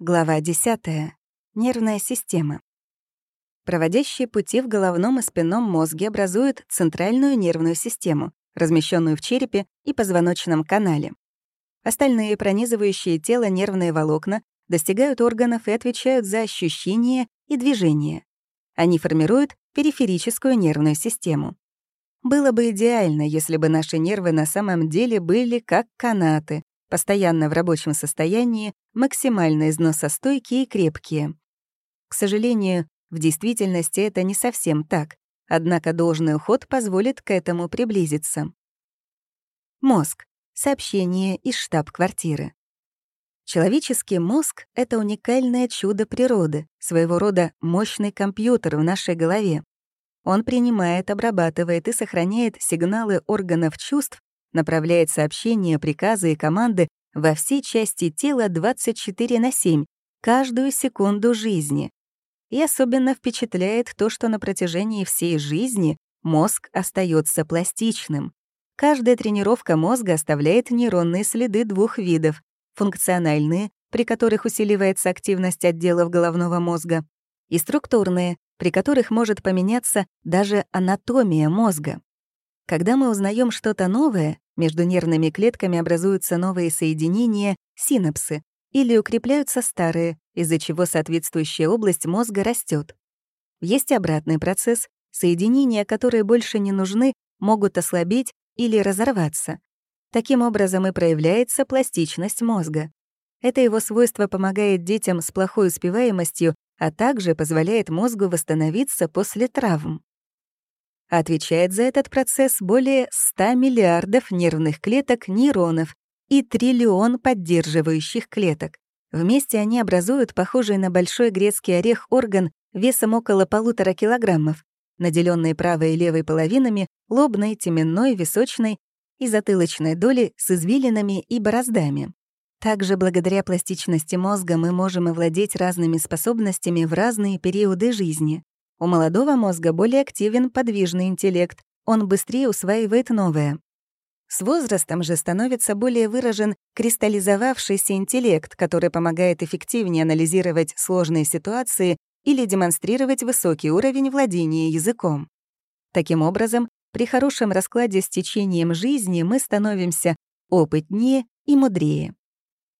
Глава 10. Нервная система. Проводящие пути в головном и спинном мозге образуют центральную нервную систему, размещенную в черепе и позвоночном канале. Остальные пронизывающие тело нервные волокна достигают органов и отвечают за ощущения и движение. Они формируют периферическую нервную систему. Было бы идеально, если бы наши нервы на самом деле были как канаты, постоянно в рабочем состоянии, максимально износостойкие и крепкие. К сожалению, в действительности это не совсем так, однако должный уход позволит к этому приблизиться. Мозг. Сообщение из штаб-квартиры. Человеческий мозг — это уникальное чудо природы, своего рода мощный компьютер в нашей голове. Он принимает, обрабатывает и сохраняет сигналы органов чувств направляет сообщения, приказы и команды во все части тела 24 на 7, каждую секунду жизни. И особенно впечатляет то, что на протяжении всей жизни мозг остается пластичным. Каждая тренировка мозга оставляет нейронные следы двух видов — функциональные, при которых усиливается активность отделов головного мозга, и структурные, при которых может поменяться даже анатомия мозга. Когда мы узнаем что-то новое, между нервными клетками образуются новые соединения, синапсы, или укрепляются старые, из-за чего соответствующая область мозга растет. Есть обратный процесс, соединения, которые больше не нужны, могут ослабеть или разорваться. Таким образом и проявляется пластичность мозга. Это его свойство помогает детям с плохой успеваемостью, а также позволяет мозгу восстановиться после травм. Отвечает за этот процесс более 100 миллиардов нервных клеток нейронов и триллион поддерживающих клеток. Вместе они образуют похожий на большой грецкий орех орган весом около полутора килограммов, наделенный правой и левой половинами, лобной, теменной, височной и затылочной доли с извилинами и бороздами. Также благодаря пластичности мозга мы можем овладеть разными способностями в разные периоды жизни. У молодого мозга более активен подвижный интеллект, он быстрее усваивает новое. С возрастом же становится более выражен кристаллизовавшийся интеллект, который помогает эффективнее анализировать сложные ситуации или демонстрировать высокий уровень владения языком. Таким образом, при хорошем раскладе с течением жизни мы становимся опытнее и мудрее.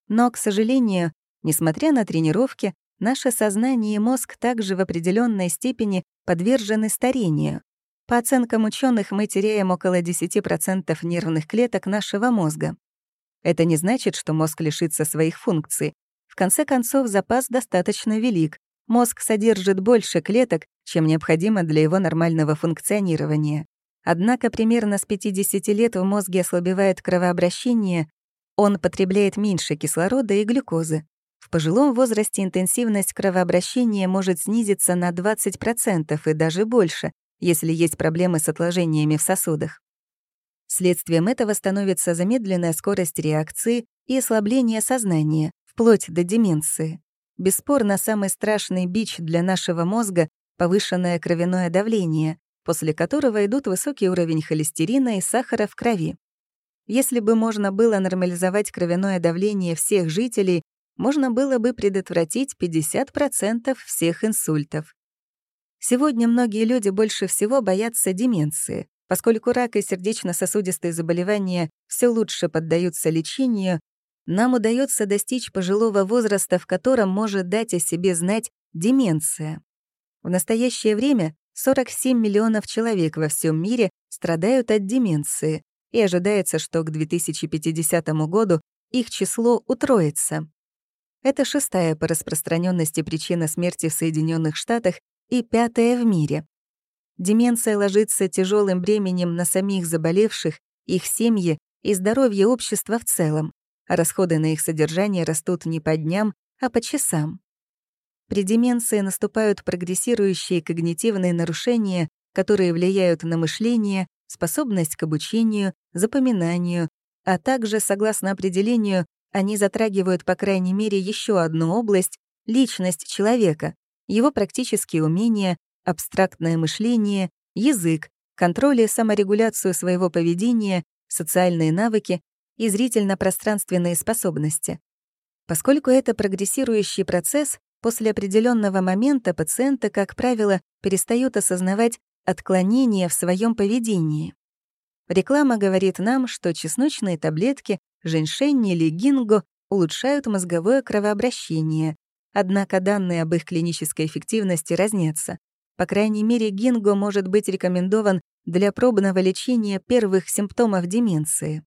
Но, к сожалению, несмотря на тренировки, наше сознание и мозг также в определенной степени подвержены старению. По оценкам ученых, мы теряем около 10% нервных клеток нашего мозга. Это не значит, что мозг лишится своих функций. В конце концов, запас достаточно велик. Мозг содержит больше клеток, чем необходимо для его нормального функционирования. Однако примерно с 50 лет в мозге ослабевает кровообращение, он потребляет меньше кислорода и глюкозы, в пожилом возрасте интенсивность кровообращения может снизиться на 20% и даже больше, если есть проблемы с отложениями в сосудах. Следствием этого становится замедленная скорость реакции и ослабление сознания, вплоть до деменции. Бесспорно, самый страшный бич для нашего мозга — повышенное кровяное давление, после которого идут высокий уровень холестерина и сахара в крови. Если бы можно было нормализовать кровяное давление всех жителей, можно было бы предотвратить 50% всех инсультов. Сегодня многие люди больше всего боятся деменции. Поскольку рак и сердечно-сосудистые заболевания все лучше поддаются лечению, нам удается достичь пожилого возраста, в котором может дать о себе знать деменция. В настоящее время 47 миллионов человек во всем мире страдают от деменции, и ожидается, что к 2050 году их число утроится. Это шестая по распространенности причина смерти в Соединенных Штатах и пятая в мире. Деменция ложится тяжелым бременем на самих заболевших, их семьи и здоровье общества в целом, а расходы на их содержание растут не по дням, а по часам. При деменции наступают прогрессирующие когнитивные нарушения, которые влияют на мышление, способность к обучению, запоминанию, а также, согласно определению, они затрагивают, по крайней мере, еще одну область — личность человека, его практические умения, абстрактное мышление, язык, контроль и саморегуляцию своего поведения, социальные навыки и зрительно-пространственные способности. Поскольку это прогрессирующий процесс, после определенного момента пациенты, как правило, перестают осознавать отклонения в своем поведении. Реклама говорит нам, что чесночные таблетки, женьшень или гинго улучшают мозговое кровообращение, однако данные об их клинической эффективности разнятся. По крайней мере, гинго может быть рекомендован для пробного лечения первых симптомов деменции.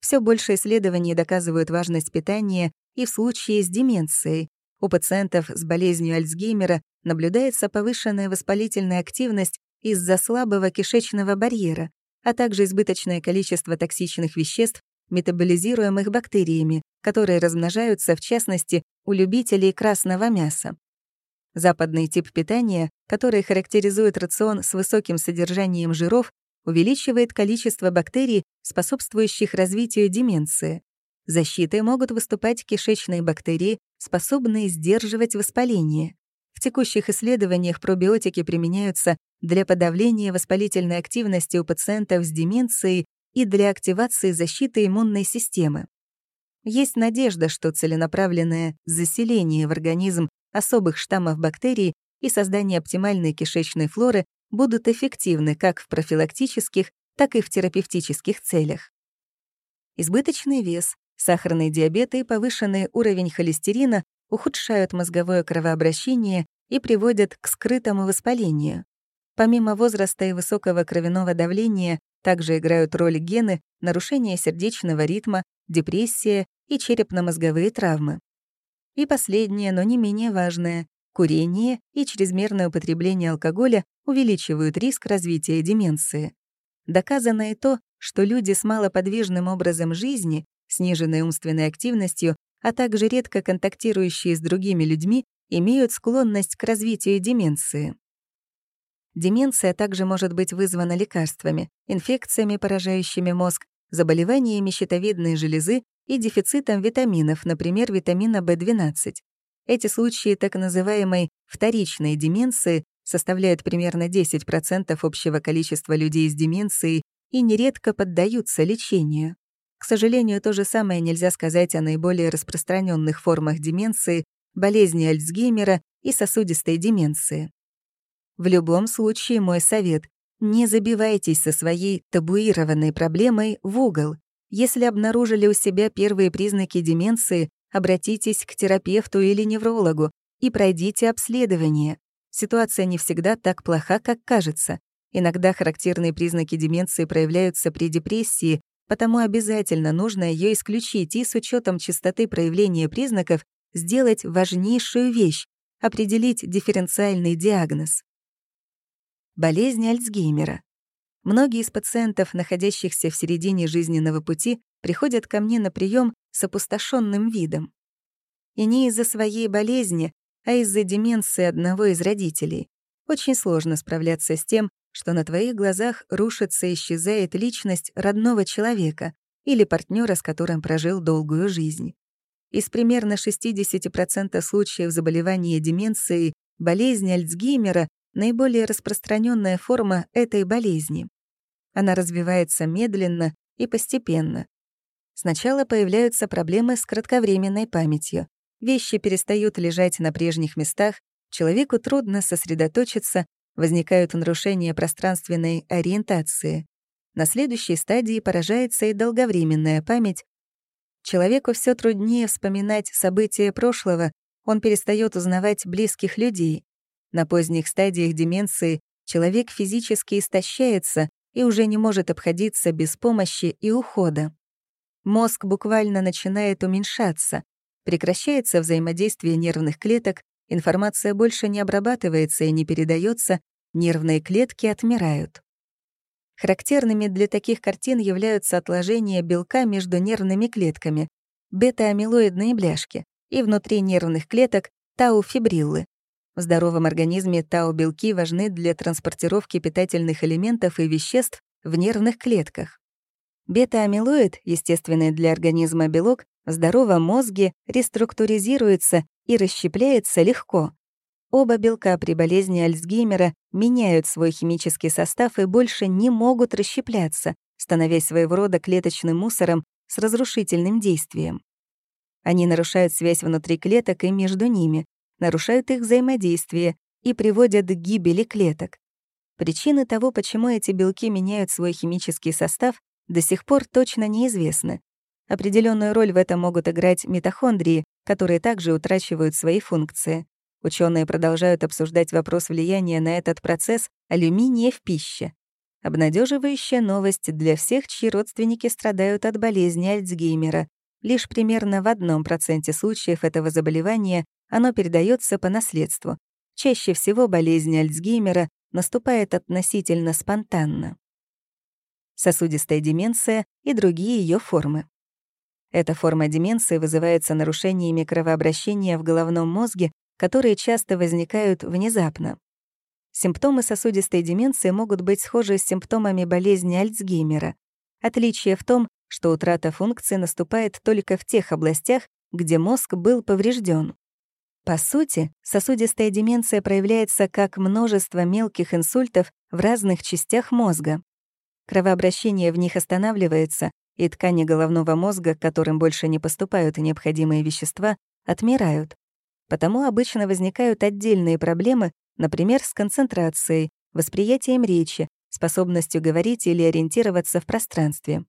Все больше исследований доказывают важность питания и в случае с деменцией. У пациентов с болезнью Альцгеймера наблюдается повышенная воспалительная активность из-за слабого кишечного барьера, а также избыточное количество токсичных веществ, метаболизируемых бактериями, которые размножаются, в частности, у любителей красного мяса. Западный тип питания, который характеризует рацион с высоким содержанием жиров, увеличивает количество бактерий, способствующих развитию деменции. Защитой могут выступать кишечные бактерии, способные сдерживать воспаление. В текущих исследованиях пробиотики применяются для подавления воспалительной активности у пациентов с деменцией и для активации защиты иммунной системы. Есть надежда, что целенаправленное заселение в организм особых штаммов бактерий и создание оптимальной кишечной флоры будут эффективны как в профилактических, так и в терапевтических целях. Избыточный вес, сахарный диабет и повышенный уровень холестерина ухудшают мозговое кровообращение и приводят к скрытому воспалению. Помимо возраста и высокого кровяного давления также играют роль гены, нарушение сердечного ритма, депрессия и черепно-мозговые травмы. И последнее, но не менее важное — курение и чрезмерное употребление алкоголя увеличивают риск развития деменции. Доказано и то, что люди с малоподвижным образом жизни, сниженной умственной активностью, а также редко контактирующие с другими людьми, имеют склонность к развитию деменции. Деменция также может быть вызвана лекарствами, инфекциями, поражающими мозг, заболеваниями щитовидной железы и дефицитом витаминов, например, витамина В12. Эти случаи так называемой вторичной деменции составляют примерно 10% общего количества людей с деменцией и нередко поддаются лечению. К сожалению, то же самое нельзя сказать о наиболее распространенных формах деменции, болезни Альцгеймера и сосудистой деменции. В любом случае, мой совет — не забивайтесь со своей табуированной проблемой в угол. Если обнаружили у себя первые признаки деменции, обратитесь к терапевту или неврологу и пройдите обследование. Ситуация не всегда так плоха, как кажется. Иногда характерные признаки деменции проявляются при депрессии, потому обязательно нужно ее исключить и с учетом частоты проявления признаков сделать важнейшую вещь — определить дифференциальный диагноз. Болезнь Альцгеймера. Многие из пациентов, находящихся в середине жизненного пути, приходят ко мне на прием с опустошенным видом. И не из-за своей болезни, а из-за деменции одного из родителей. Очень сложно справляться с тем, что на твоих глазах рушится и исчезает личность родного человека или партнера, с которым прожил долгую жизнь. Из примерно 60% случаев заболевания деменцией болезнь Альцгеймера — наиболее распространенная форма этой болезни. Она развивается медленно и постепенно. Сначала появляются проблемы с кратковременной памятью. Вещи перестают лежать на прежних местах, человеку трудно сосредоточиться, возникают нарушения пространственной ориентации. На следующей стадии поражается и долговременная память. Человеку все труднее вспоминать события прошлого, он перестает узнавать близких людей. На поздних стадиях деменции человек физически истощается и уже не может обходиться без помощи и ухода. Мозг буквально начинает уменьшаться, прекращается взаимодействие нервных клеток, Информация больше не обрабатывается и не передается, нервные клетки отмирают. Характерными для таких картин являются отложения белка между нервными клетками, бета-амилоидные бляшки, и внутри нервных клеток тау-фибриллы. В здоровом организме тау-белки важны для транспортировки питательных элементов и веществ в нервных клетках. Бета-амилоид, естественный для организма белок, в здоровом мозге реструктуризируется и расщепляется легко. Оба белка при болезни Альцгеймера меняют свой химический состав и больше не могут расщепляться, становясь своего рода клеточным мусором с разрушительным действием. Они нарушают связь внутри клеток и между ними, нарушают их взаимодействие и приводят к гибели клеток. Причины того, почему эти белки меняют свой химический состав, до сих пор точно неизвестны. Определенную роль в этом могут играть митохондрии, которые также утрачивают свои функции. Ученые продолжают обсуждать вопрос влияния на этот процесс алюминия в пище. Обнадеживающая новость для всех, чьи родственники страдают от болезни Альцгеймера. Лишь примерно в одном проценте случаев этого заболевания оно передается по наследству. Чаще всего болезнь Альцгеймера наступает относительно спонтанно. Сосудистая деменция и другие ее формы. Эта форма деменции вызывается нарушениями кровообращения в головном мозге, которые часто возникают внезапно. Симптомы сосудистой деменции могут быть схожи с симптомами болезни Альцгеймера. Отличие в том, что утрата функции наступает только в тех областях, где мозг был поврежден. По сути, сосудистая деменция проявляется как множество мелких инсультов в разных частях мозга. Кровообращение в них останавливается, и ткани головного мозга, к которым больше не поступают необходимые вещества, отмирают. Потому обычно возникают отдельные проблемы, Например, с концентрацией, восприятием речи, способностью говорить или ориентироваться в пространстве.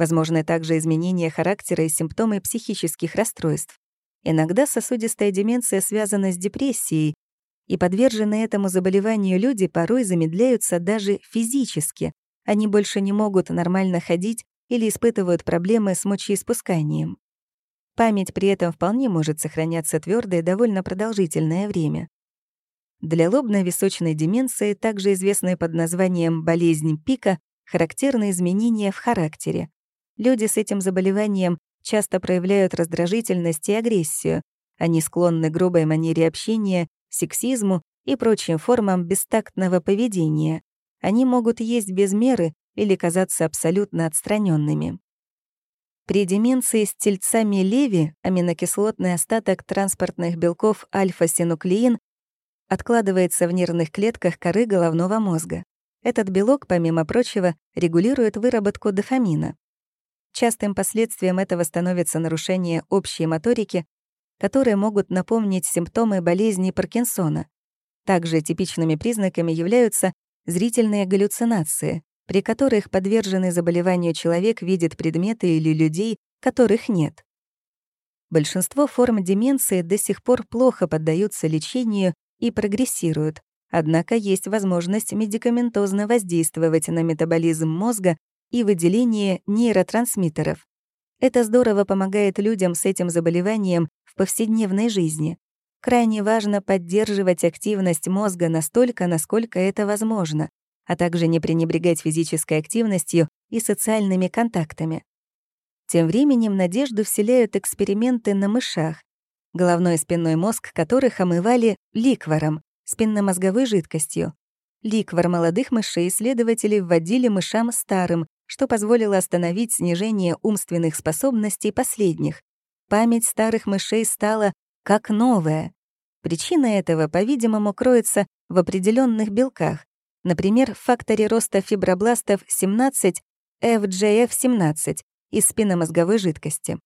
Возможны также изменения характера и симптомы психических расстройств. Иногда сосудистая деменция связана с депрессией, и подверженные этому заболеванию люди порой замедляются даже физически. Они больше не могут нормально ходить или испытывают проблемы с мочеиспусканием. Память при этом вполне может сохраняться твердое довольно продолжительное время. Для лобно-височной деменции, также известной под названием болезнь пика, характерны изменения в характере. Люди с этим заболеванием часто проявляют раздражительность и агрессию. Они склонны к грубой манере общения, сексизму и прочим формам бестактного поведения. Они могут есть без меры или казаться абсолютно отстраненными. При деменции с тельцами Леви аминокислотный остаток транспортных белков альфа-синуклеин откладывается в нервных клетках коры головного мозга. Этот белок, помимо прочего, регулирует выработку дофамина. Частым последствием этого становится нарушение общей моторики, которые могут напомнить симптомы болезни Паркинсона. Также типичными признаками являются зрительные галлюцинации, при которых подверженный заболеванию человек видит предметы или людей, которых нет. Большинство форм деменции до сих пор плохо поддаются лечению и прогрессируют, однако есть возможность медикаментозно воздействовать на метаболизм мозга и выделение нейротрансмиттеров. Это здорово помогает людям с этим заболеванием в повседневной жизни. Крайне важно поддерживать активность мозга настолько, насколько это возможно, а также не пренебрегать физической активностью и социальными контактами. Тем временем надежду вселяют эксперименты на мышах, головной и спинной мозг которых омывали ликваром, спинномозговой жидкостью. Ликвар молодых мышей исследователи вводили мышам старым, что позволило остановить снижение умственных способностей последних. Память старых мышей стала как новая. Причина этого, по-видимому, кроется в определенных белках, например, в факторе роста фибробластов 17 FGF-17 из спинномозговой жидкости.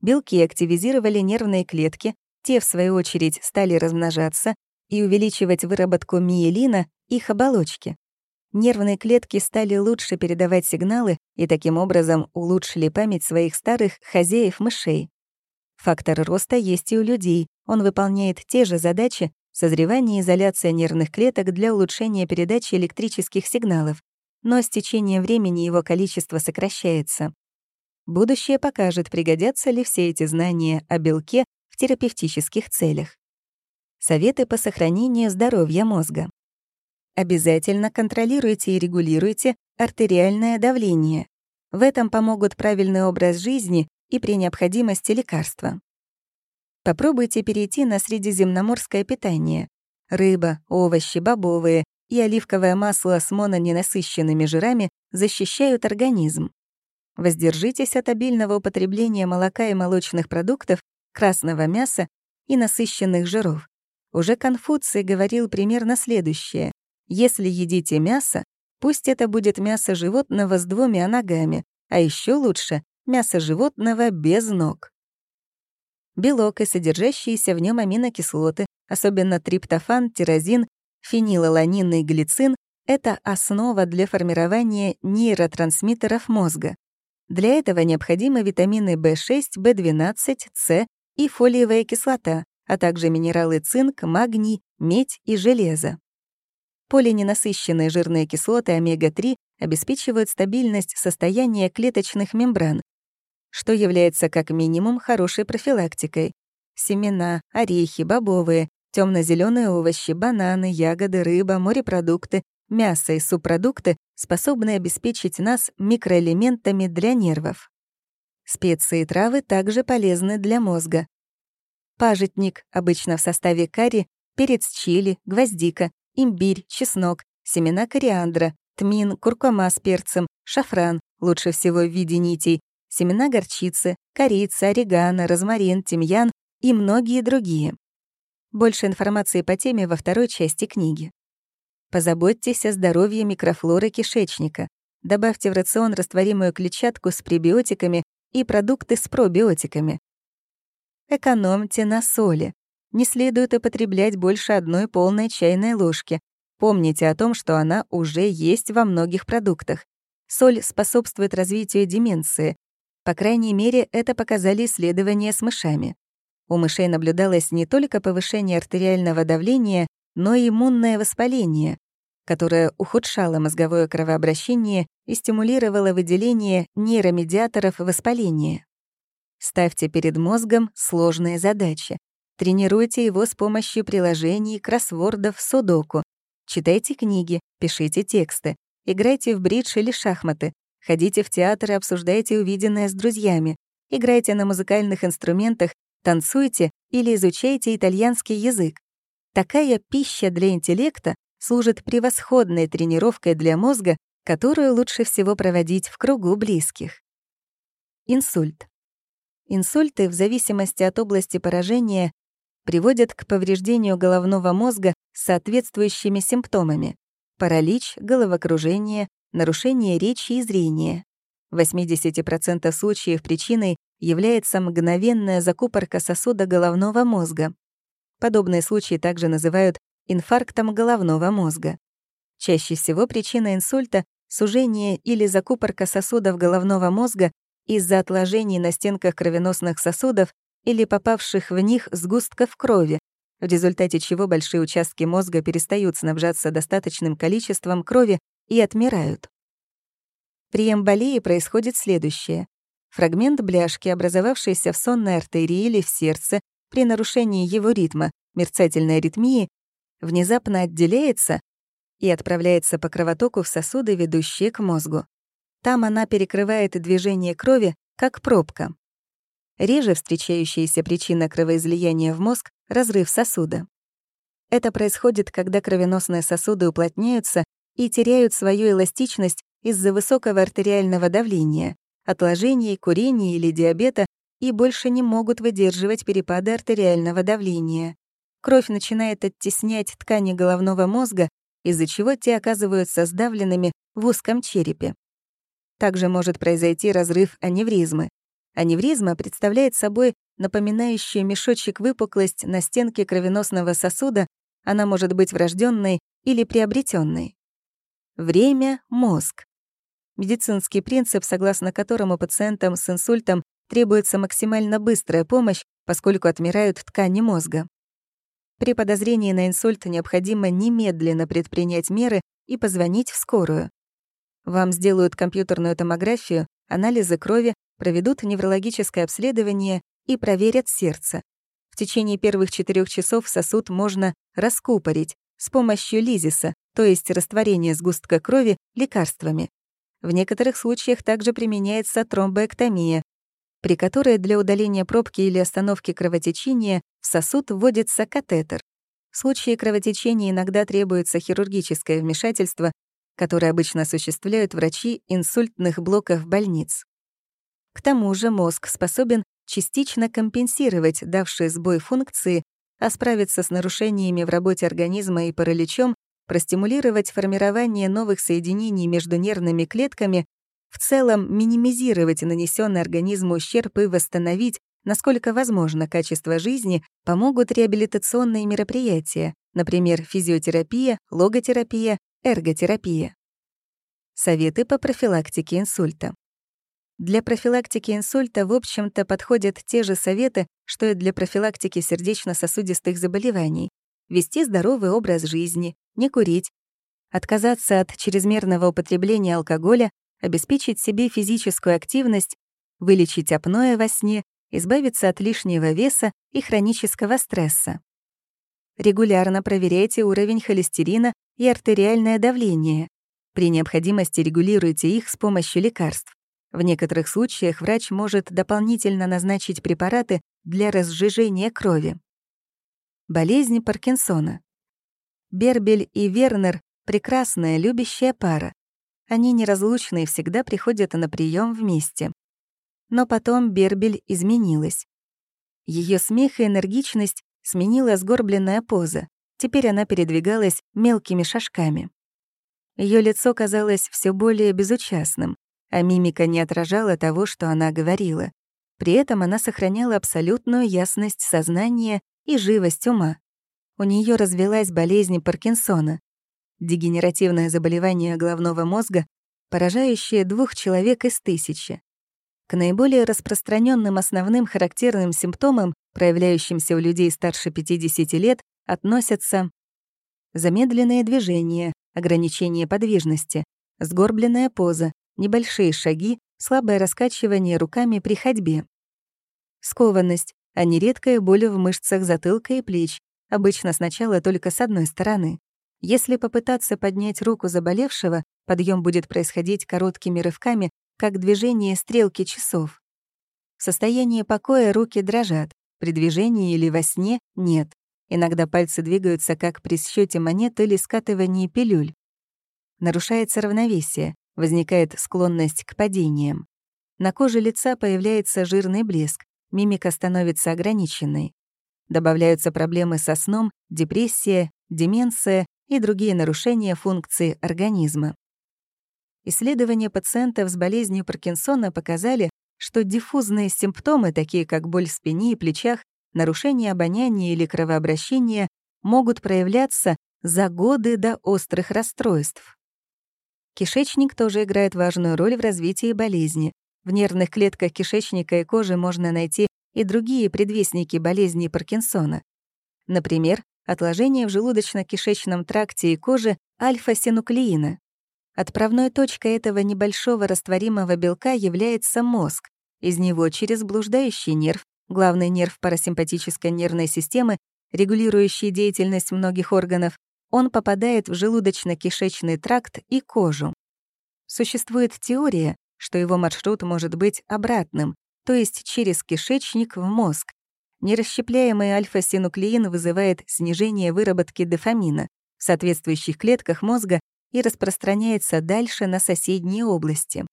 Белки активизировали нервные клетки, те, в свою очередь, стали размножаться и увеличивать выработку миелина, их оболочки. Нервные клетки стали лучше передавать сигналы и таким образом улучшили память своих старых хозяев-мышей. Фактор роста есть и у людей. Он выполняет те же задачи — созревание и изоляция нервных клеток для улучшения передачи электрических сигналов, но с течением времени его количество сокращается. Будущее покажет, пригодятся ли все эти знания о белке в терапевтических целях. Советы по сохранению здоровья мозга. Обязательно контролируйте и регулируйте артериальное давление. В этом помогут правильный образ жизни и при необходимости лекарства. Попробуйте перейти на средиземноморское питание. Рыба, овощи, бобовые и оливковое масло с мононенасыщенными жирами защищают организм. Воздержитесь от обильного употребления молока и молочных продуктов, красного мяса и насыщенных жиров. Уже Конфуций говорил примерно следующее. Если едите мясо, пусть это будет мясо животного с двумя ногами, а еще лучше — мясо животного без ног. белок и содержащиеся в нем аминокислоты, особенно триптофан, тирозин, фенилаланин и глицин — это основа для формирования нейротрансмиттеров мозга. Для этого необходимы витамины В6, В12, С и фолиевая кислота, а также минералы цинк, магний, медь и железо. Полиненасыщенные жирные кислоты омега-3 обеспечивают стабильность состояния клеточных мембран, что является как минимум хорошей профилактикой. Семена, орехи, бобовые, темно-зеленые овощи, бананы, ягоды, рыба, морепродукты, мясо и субпродукты способны обеспечить нас микроэлементами для нервов. Специи и травы также полезны для мозга. Пажитник, обычно в составе карри, перец чили, гвоздика, имбирь, чеснок, семена кориандра, тмин, куркума с перцем, шафран, лучше всего в виде нитей, семена горчицы, корица, орегано, розмарин, тимьян и многие другие. Больше информации по теме во второй части книги. Позаботьтесь о здоровье микрофлоры кишечника. Добавьте в рацион растворимую клетчатку с пребиотиками и продукты с пробиотиками. Экономьте на соли. Не следует употреблять больше одной полной чайной ложки. Помните о том, что она уже есть во многих продуктах. Соль способствует развитию деменции, по крайней мере, это показали исследования с мышами. У мышей наблюдалось не только повышение артериального давления, но и иммунное воспаление, которое ухудшало мозговое кровообращение и стимулировало выделение нейромедиаторов воспаления. Ставьте перед мозгом сложные задачи. Тренируйте его с помощью приложений, кроссвордов, судоку. Читайте книги, пишите тексты, играйте в бридж или шахматы, Ходите в театр и обсуждайте увиденное с друзьями. Играйте на музыкальных инструментах, танцуйте или изучайте итальянский язык. Такая пища для интеллекта служит превосходной тренировкой для мозга, которую лучше всего проводить в кругу близких. Инсульт. Инсульты, в зависимости от области поражения, приводят к повреждению головного мозга с соответствующими симптомами — паралич, головокружение, нарушение речи и зрения. В 80% случаев причиной является мгновенная закупорка сосуда головного мозга. Подобные случаи также называют инфарктом головного мозга. Чаще всего причина инсульта — сужение или закупорка сосудов головного мозга из-за отложений на стенках кровеносных сосудов или попавших в них сгустков крови, в результате чего большие участки мозга перестают снабжаться достаточным количеством крови и отмирают. При эмболии происходит следующее. Фрагмент бляшки, образовавшийся в сонной артерии или в сердце, при нарушении его ритма, мерцательной аритмии, внезапно отделяется и отправляется по кровотоку в сосуды, ведущие к мозгу. Там она перекрывает движение крови, как пробка. Реже встречающаяся причина кровоизлияния в мозг — разрыв сосуда. Это происходит, когда кровеносные сосуды уплотняются и теряют свою эластичность из-за высокого артериального давления, отложений, курения или диабета и больше не могут выдерживать перепады артериального давления. Кровь начинает оттеснять ткани головного мозга, из-за чего те оказываются сдавленными в узком черепе. Также может произойти разрыв аневризмы. Аневризма представляет собой напоминающую мешочек выпуклость на стенке кровеносного сосуда, она может быть врожденной или приобретенной. Время — мозг. Медицинский принцип, согласно которому пациентам с инсультом требуется максимально быстрая помощь, поскольку отмирают ткани мозга. При подозрении на инсульт необходимо немедленно предпринять меры и позвонить в скорую. Вам сделают компьютерную томографию, анализы крови, проведут неврологическое обследование и проверят сердце. В течение первых четырех часов сосуд можно раскупорить с помощью лизиса, то есть растворения сгустка крови лекарствами. В некоторых случаях также применяется тромбоэктомия, при которой для удаления пробки или остановки кровотечения в сосуд вводится катетер. В случае кровотечения иногда требуется хирургическое вмешательство, которое обычно осуществляют врачи инсультных блоков больниц. К тому же мозг способен частично компенсировать давшие сбой функции, а справиться с нарушениями в работе организма и параличом простимулировать формирование новых соединений между нервными клетками, в целом минимизировать нанесенный организму ущерб и восстановить насколько возможно качество жизни, помогут реабилитационные мероприятия, например, физиотерапия, логотерапия, эрготерапия. Советы по профилактике инсульта. Для профилактики инсульта, в общем-то, подходят те же советы, что и для профилактики сердечно-сосудистых заболеваний. Вести здоровый образ жизни, не курить, отказаться от чрезмерного употребления алкоголя, обеспечить себе физическую активность, вылечить апноэ во сне, избавиться от лишнего веса и хронического стресса. Регулярно проверяйте уровень холестерина и артериальное давление. При необходимости регулируйте их с помощью лекарств. В некоторых случаях врач может дополнительно назначить препараты для разжижения крови. Болезнь Паркинсона. Бербель и Вернер — прекрасная, любящая пара. Они неразлучны и всегда приходят на прием вместе. Но потом Бербель изменилась. Ее смех и энергичность сменила сгорбленная поза. Теперь она передвигалась мелкими шажками. Ее лицо казалось все более безучастным а мимика не отражала того, что она говорила. При этом она сохраняла абсолютную ясность сознания и живость ума. У нее развелась болезнь Паркинсона, дегенеративное заболевание головного мозга, поражающее двух человек из тысячи. К наиболее распространенным основным характерным симптомам, проявляющимся у людей старше 50 лет, относятся замедленные движения, ограничение подвижности, сгорбленная поза, небольшие шаги, слабое раскачивание руками при ходьбе. Скованность, а не редкая боль в мышцах затылка и плеч, обычно сначала только с одной стороны. Если попытаться поднять руку заболевшего, подъем будет происходить короткими рывками, как движение стрелки часов. В состоянии покоя руки дрожат, при движении или во сне — нет. Иногда пальцы двигаются, как при счете монет или скатывании пилюль. Нарушается равновесие, возникает склонность к падениям. На коже лица появляется жирный блеск, мимика становится ограниченной. Добавляются проблемы со сном, депрессия, деменция и другие нарушения функции организма. Исследования пациентов с болезнью Паркинсона показали, что диффузные симптомы, такие как боль в спине и плечах, нарушение обоняния или кровообращения, могут проявляться за годы до острых расстройств. Кишечник тоже играет важную роль в развитии болезни. В нервных клетках кишечника и кожи можно найти и другие предвестники болезни Паркинсона. Например, отложение в желудочно-кишечном тракте и коже альфа-синуклеина. Отправной точкой этого небольшого растворимого белка является мозг. Из него через блуждающий нерв, главный нерв парасимпатической нервной системы, регулирующий деятельность многих органов, он попадает в желудочно-кишечный тракт и кожу. Существует теория, что его маршрут может быть обратным, то есть через кишечник в мозг. Нерасщепляемый альфа-синуклеин вызывает снижение выработки дофамина в соответствующих клетках мозга и распространяется дальше на соседние области.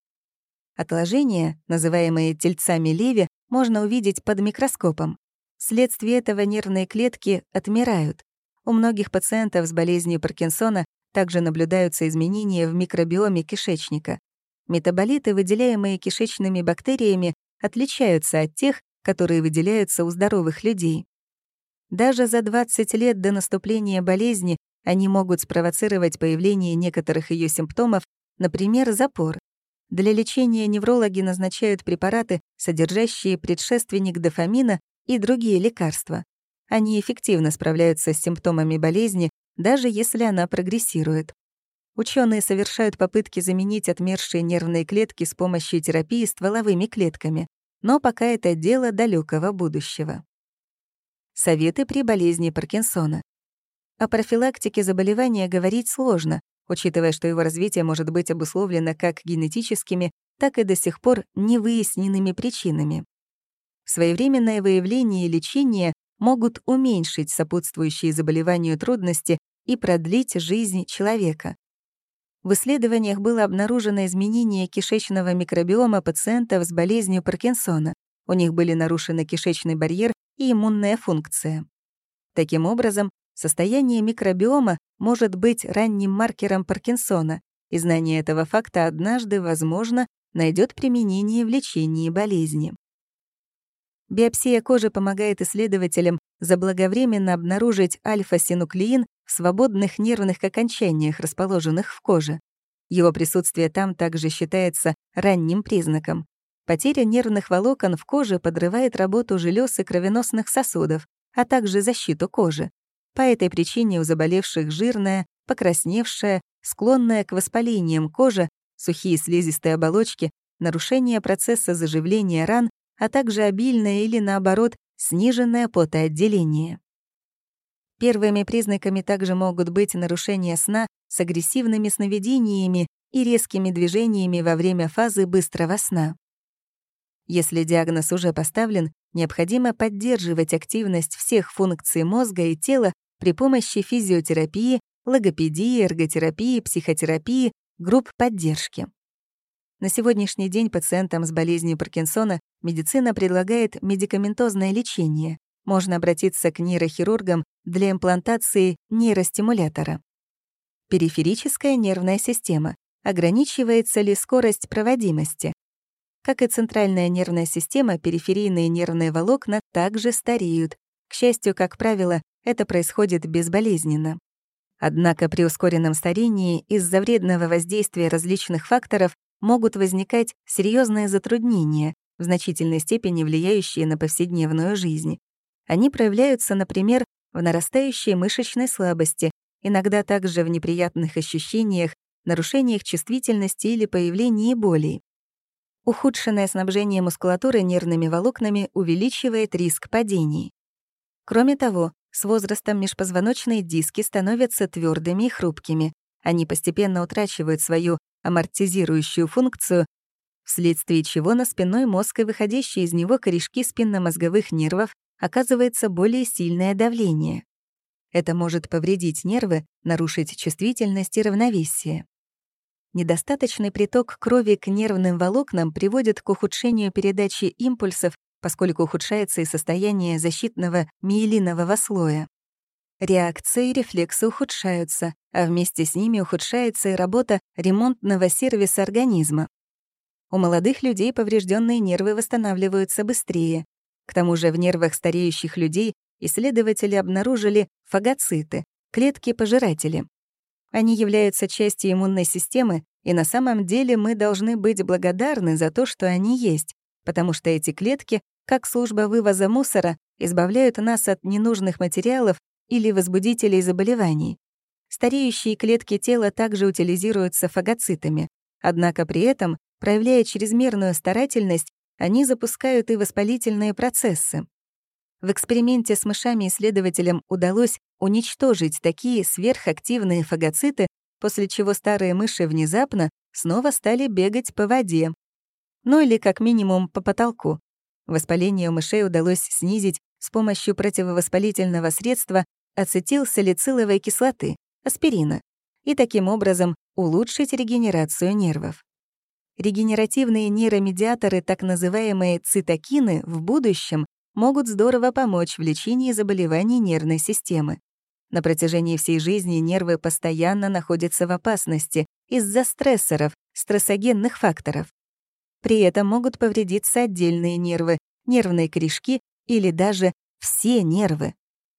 Отложения, называемые тельцами Леви, можно увидеть под микроскопом. Вследствие этого нервные клетки отмирают. У многих пациентов с болезнью Паркинсона также наблюдаются изменения в микробиоме кишечника. Метаболиты, выделяемые кишечными бактериями, отличаются от тех, которые выделяются у здоровых людей. Даже за 20 лет до наступления болезни они могут спровоцировать появление некоторых ее симптомов, например, запор. Для лечения неврологи назначают препараты, содержащие предшественник дофамина и другие лекарства. Они эффективно справляются с симптомами болезни, даже если она прогрессирует. Ученые совершают попытки заменить отмершие нервные клетки с помощью терапии стволовыми клетками, но пока это дело далекого будущего. Советы при болезни Паркинсона. О профилактике заболевания говорить сложно, учитывая, что его развитие может быть обусловлено как генетическими, так и до сих пор невыясненными причинами. Своевременное выявление и лечение могут уменьшить сопутствующие заболеванию трудности и продлить жизнь человека. В исследованиях было обнаружено изменение кишечного микробиома пациентов с болезнью Паркинсона. У них были нарушены кишечный барьер и иммунная функция. Таким образом, состояние микробиома может быть ранним маркером Паркинсона, и знание этого факта однажды, возможно, найдет применение в лечении болезни. Биопсия кожи помогает исследователям заблаговременно обнаружить альфа-синуклеин в свободных нервных окончаниях, расположенных в коже. Его присутствие там также считается ранним признаком. Потеря нервных волокон в коже подрывает работу желез и кровеносных сосудов, а также защиту кожи. По этой причине у заболевших жирная, покрасневшая, склонная к воспалениям кожа, сухие слизистые оболочки, нарушение процесса заживления ран, а также обильное или, наоборот, сниженное потоотделение. Первыми признаками также могут быть нарушение сна с агрессивными сновидениями и резкими движениями во время фазы быстрого сна. Если диагноз уже поставлен, необходимо поддерживать активность всех функций мозга и тела при помощи физиотерапии, логопедии, эрготерапии, психотерапии, групп поддержки. На сегодняшний день пациентам с болезнью Паркинсона медицина предлагает медикаментозное лечение. Можно обратиться к нейрохирургам для имплантации нейростимулятора. Периферическая нервная система. Ограничивается ли скорость проводимости? Как и центральная нервная система, периферийные нервные волокна также стареют. К счастью, как правило, это происходит безболезненно. Однако при ускоренном старении из-за вредного воздействия различных факторов могут возникать серьезные затруднения, в значительной степени влияющие на повседневную жизнь. Они проявляются, например, в нарастающей мышечной слабости, иногда также в неприятных ощущениях, нарушениях чувствительности или появлении боли. Ухудшенное снабжение мускулатуры нервными волокнами увеличивает риск падений. Кроме того, с возрастом межпозвоночные диски становятся твердыми и хрупкими. Они постепенно утрачивают свою амортизирующую функцию, вследствие чего на спинной мозг и выходящие из него корешки спинномозговых нервов оказывается более сильное давление. Это может повредить нервы, нарушить чувствительность и равновесие. Недостаточный приток крови к нервным волокнам приводит к ухудшению передачи импульсов, поскольку ухудшается и состояние защитного миелинового слоя. Реакции и рефлексы ухудшаются, а вместе с ними ухудшается и работа ремонтного сервиса организма. У молодых людей поврежденные нервы восстанавливаются быстрее. К тому же в нервах стареющих людей исследователи обнаружили фагоциты — клетки-пожиратели. Они являются частью иммунной системы, и на самом деле мы должны быть благодарны за то, что они есть, потому что эти клетки, как служба вывоза мусора, избавляют нас от ненужных материалов или возбудителей заболеваний. Стареющие клетки тела также утилизируются фагоцитами, однако при этом, проявляя чрезмерную старательность, они запускают и воспалительные процессы. В эксперименте с мышами исследователям удалось уничтожить такие сверхактивные фагоциты, после чего старые мыши внезапно снова стали бегать по воде. Ну или как минимум по потолку. Воспаление у мышей удалось снизить с помощью противовоспалительного средства ацетилсалициловой кислоты, аспирина, и таким образом улучшить регенерацию нервов. Регенеративные нейромедиаторы, так называемые цитокины, в будущем могут здорово помочь в лечении заболеваний нервной системы. На протяжении всей жизни нервы постоянно находятся в опасности из-за стрессоров, стрессогенных факторов. При этом могут повредиться отдельные нервы, нервные корешки или даже все нервы.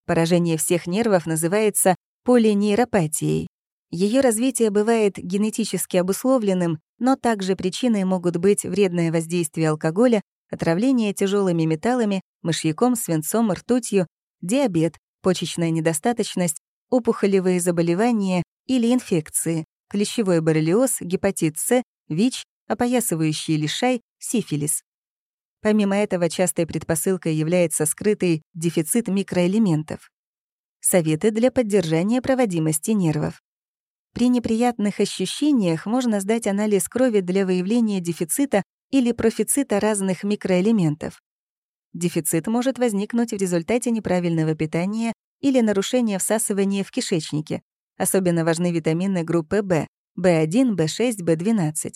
Поражение всех нервов называется полинейропатией. Ее развитие бывает генетически обусловленным, но также причиной могут быть вредное воздействие алкоголя, отравление тяжелыми металлами, мышьяком, свинцом, ртутью, диабет, почечная недостаточность, опухолевые заболевания или инфекции, клещевой боррелиоз, гепатит С, ВИЧ, опоясывающий лишай, сифилис. Помимо этого, частой предпосылкой является скрытый дефицит микроэлементов. Советы для поддержания проводимости нервов. При неприятных ощущениях можно сдать анализ крови для выявления дефицита или профицита разных микроэлементов. Дефицит может возникнуть в результате неправильного питания или нарушения всасывания в кишечнике. Особенно важны витамины группы В, В1, В6, В12.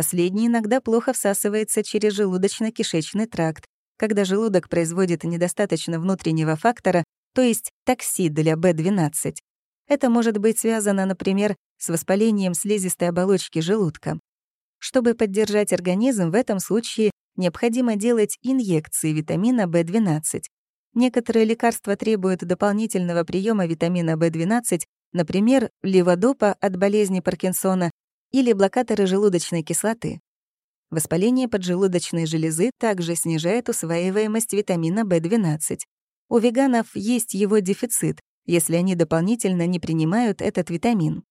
Последний иногда плохо всасывается через желудочно-кишечный тракт, когда желудок производит недостаточно внутреннего фактора, то есть токсид для B12. Это может быть связано, например, с воспалением слизистой оболочки желудка. Чтобы поддержать организм, в этом случае необходимо делать инъекции витамина В12. Некоторые лекарства требуют дополнительного приема витамина В12, например, леводопа от болезни Паркинсона или блокаторы желудочной кислоты. Воспаление поджелудочной железы также снижает усваиваемость витамина В12. У веганов есть его дефицит, если они дополнительно не принимают этот витамин.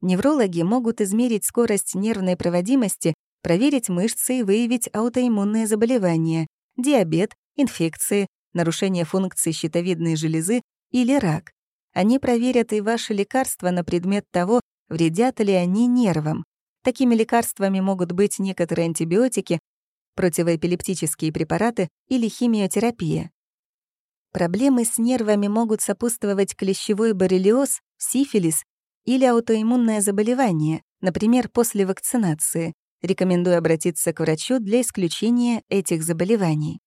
Неврологи могут измерить скорость нервной проводимости, проверить мышцы и выявить аутоиммунные заболевания, диабет, инфекции, нарушение функций щитовидной железы или рак. Они проверят и ваши лекарства на предмет того, вредят ли они нервам. Такими лекарствами могут быть некоторые антибиотики, противоэпилептические препараты или химиотерапия. Проблемы с нервами могут сопутствовать клещевой боррелиоз, сифилис или аутоиммунное заболевание, например, после вакцинации. Рекомендую обратиться к врачу для исключения этих заболеваний.